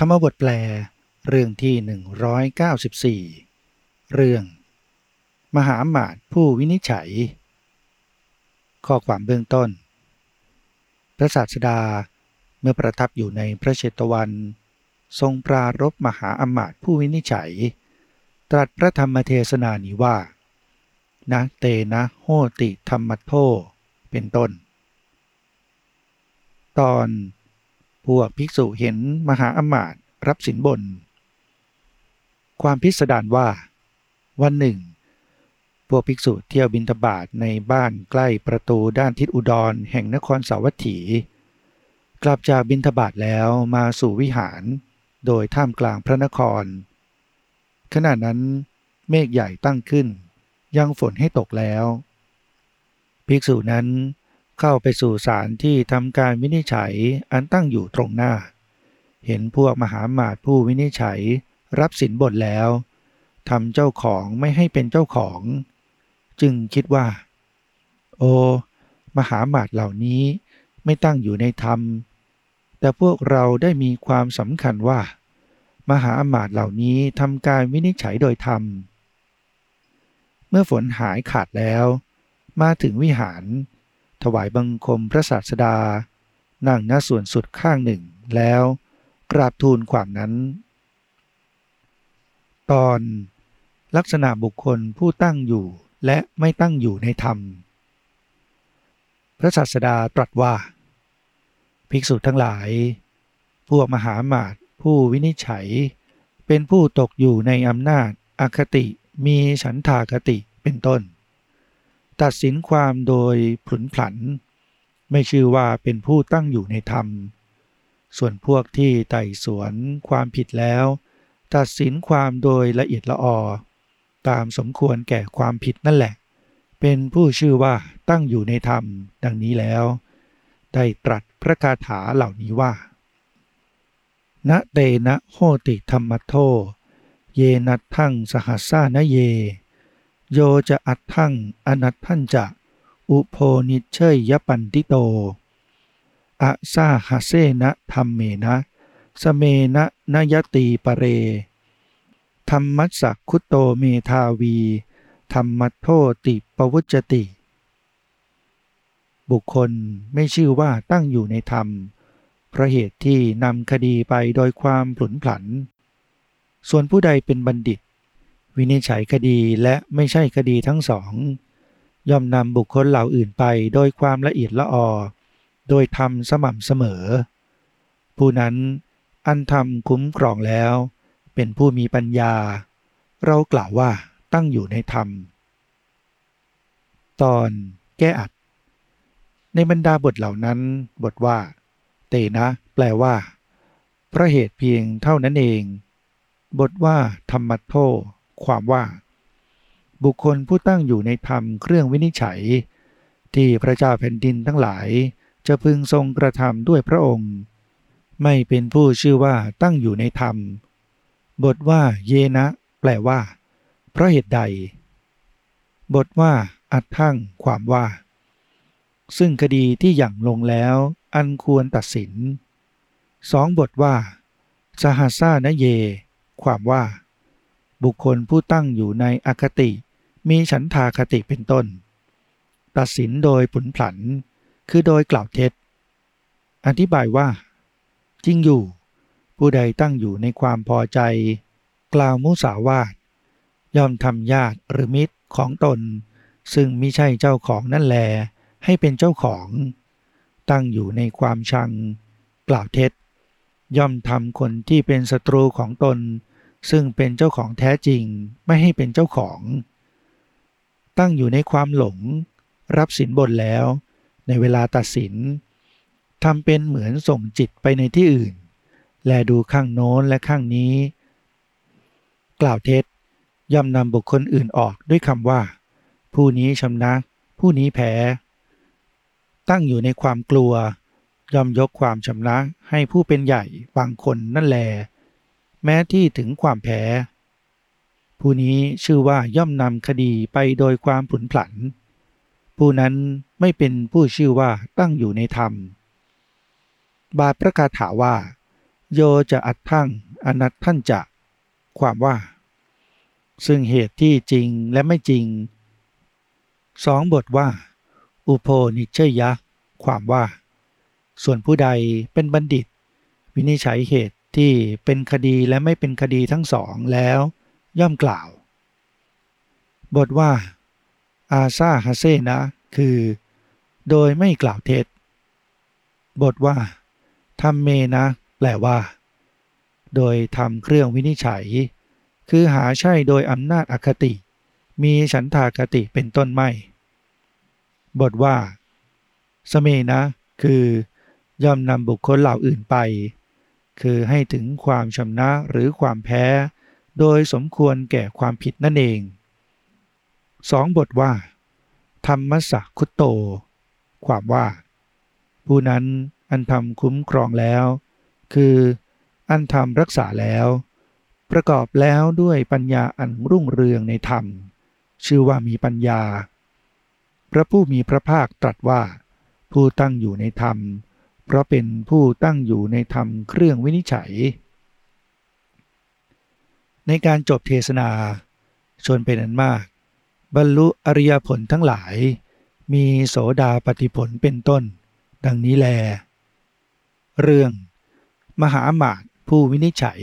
ธรรมบทแปล เรื่องที่ 194 เรื่อง มหาหมาตผู้วินิจฉัย ข้อความเบื้องต้น พระศาสดาเมื่อประทับอยู่ในพระเชตวัน ทรงปรารบมหาอมาตผู้วินิจฉัย ตรัสพระธรรมเทศนานี้ว่านะเตนะโหติธรรมโทเป็นต้น ตอน พวกภิกษุเห็นมหาอมาตย์รับสินบน ความพิสดารว่า วันหนึ่ง พวกภิกษุเที่ยวบินทบาทในบ้านใกล้ประตูด้านทิศอุดรแห่งนครสาวัตถี กลับจากบินทบาทแล้วมาสู่วิหาร โดยท่ามกลางพระนคร ขณะนั้นเมฆใหญ่ตั้งขึ้น ยังฝนให้ตกแล้ว ภิกษุนั้น เข้าไปสู่ศาลที่ทำการวินิจฉัยอันตั้งอยู่ตรงหน้า เห็นพวกมหาหมาตผู้วินิจฉัยรับสินบทแล้วทำเจ้าของไม่ให้เป็นเจ้าของ จึงคิดว่า โอ มหาหมาตเหล่านี้ไม่ตั้งอยู่ในธรรม แต่พวกเราได้มีความสำคัญว่า มหาอมาตเหล่านี้ทำการวินิจฉัยโดยธรรม เมื่อฝนหายขาดแล้ว มาถึงวิหาร ถวายบังคมพระศาสดา นั่งหน้าส่วนสุดข้างหนึ่งแล้วกราบทูลความนั้น ตอนลักษณะบุคคลผู้ตั้งอยู่และไม่ตั้งอยู่ในธรรม พระศาสดาตรัสว่า ภิกษุทั้งหลาย พวกมหาหมาตผู้วินิจฉัย เป็นผู้ตกอยู่ในอำนาจอคติมีฉันทากติเป็นต้น ตัดสินความโดยผุนผัน ไม่ชื่อว่าเป็นผู้ตั้งอยู่ในธรรม ส่วนพวกที่ไต่สวนความผิดแล้ว ตัดสินความโดยละเอียดละออ ตามสมควรแก่ความผิดนั่นแหละ เป็นผู้ชื่อว่าตั้งอยู่ในธรรม ดังนี้แล้ว ได้ตรัสพระคาถาเหล่านี้ว่าณเตนะโหติธรรมโท เยนัททั้งสหัสสานเย โยจะอัดทั้งอนัตทันจะ อุโพนิเชยยปันติโต อะซาหาเซนะธรรมเมนะ สเมนะนยตีปเร ธรรมัสสคุตโตเมทาวี ธรรมัโทติปวุจติ บุคคลไม่ชื่อว่าตั้งอยู่ในธรรมเพราะเหตุที่นำคดีไปโดยความผลุนผัน ส่วนผู้ใดเป็นบัณฑิต วินิจฉัยคดีและไม่ใช่คดีทั้งสองย่อมนำบุคคลเหล่าอื่นไปโดยความละเอียดละออ โดยทำสม่ำเสมอ ผู้นั้นอันทำคุ้มครองแล้ว เป็นผู้มีปัญญา เรากล่าวว่าตั้งอยู่ในธรรม ตอนแก้อัด ในบรรดาบทเหล่านั้น บทว่า เตนะ แปลว่าเพราะเหตุเพียงเท่านั้นเอง บทว่า ธรรมโท ความว่า บุคคลผู้ตั้งอยู่ในธรรมเครื่องวินิจฉัย ที่พระเจ้าแผ่นดินทั้งหลาย จะพึงทรงกระทำด้วยพระองค์ ไม่เป็นผู้ชื่อว่าตั้งอยู่ในธรรม บทว่าเยนะ แปลว่า เพราะเหตุใด บทว่า อัดทั้งความว่า ซึ่งคดีที่อย่างลงแล้ว อันควรตัดสินสองบทว่า สหัสซานเย ความว่า บุคคลผู้ตั้งอยู่ในอคติ มีฉันทาคติเป็นต้น ตัดสินโดยผุนผัน คือโดยกล่าวเท็จ อธิบายว่า จริงอยู่ ผู้ใดตั้งอยู่ในความพอใจ กล่าวมุสาวาทย่อมทำญาติหรือมิตรของตน ซึ่งมิใช่เจ้าของนั่นแล ให้เป็นเจ้าของ ตั้งอยู่ในความชัง กล่าวเท็จ ย่อมทำคนที่เป็นศัตรูของตน ซึ่งเป็นเจ้าของแท้จริงไม่ให้เป็นเจ้าของ ตั้งอยู่ในความหลง รับสินบนแล้ว ในเวลาตัดสินทำเป็นเหมือนส่งจิตไปในที่อื่น แลดูข้างโน้นและข้างนี้ กล่าวเท็จย่อมนำบุคคลอื่นออกด้วยคำว่า ผู้นี้ชำนะ ผู้นี้แพ้ ตั้งอยู่ในความกลัว ย่อมยกความชำนะให้ผู้เป็นใหญ่บางคนนั่นแหละ แม้ที่ถึงความแพ้ ผู้นี้ชื่อว่าย่อมนำคดีไปโดยความผุนผัน ผู้นั้นไม่เป็นผู้ชื่อว่าตั้งอยู่ในธรรม บาทประกาศถาว่า โยจะอัดทั้งอนัตท่านจะ ความว่า ซึ่งเหตุที่จริงและไม่จริงสองบทว่า อุโพนิเชยะ ความว่า ส่วนผู้ใดเป็นบัณฑิต วินิจฉัยเหตุ ที่เป็นคดีและไม่เป็นคดีทั้งสองแล้ว ย่อมกล่าว บทว่า อาซาฮาเซนะ คือ โดยไม่กล่าวเท็จ บทว่าทำเมนะ แปลว่า โดยทำเครื่องวินิจฉัย คือหาใช่โดยอำนาจอคติ มีฉันทากติเป็นต้นไม่ บทว่า สเมนะ คือย่อมนำบุคคลเหล่าอื่นไป คือให้ถึงความชำนะหรือความแพ้ โดยสมควรแก่ความผิดนั่นเองสองบทว่า ธรรมสักคุตโต ความว่า ผู้นั้นอันทำคุ้มครองแล้ว คืออันทำรักษาแล้ว ประกอบแล้วด้วยปัญญาอันรุ่งเรืองในธรรม ชื่อว่ามีปัญญา พระผู้มีพระภาคตรัสว่า ผู้ตั้งอยู่ในธรรม เพราะเป็นผู้ตั้งอยู่ในธรรมเครื่องวินิจฉัย ในการจบเทศนา ชนเป็นอันมาก บรรลุอริยผลทั้งหลาย มีโสดาปฏิผลเป็นต้น ดังนี้แล เรื่อง มหาหมาตผู้วินิจฉัย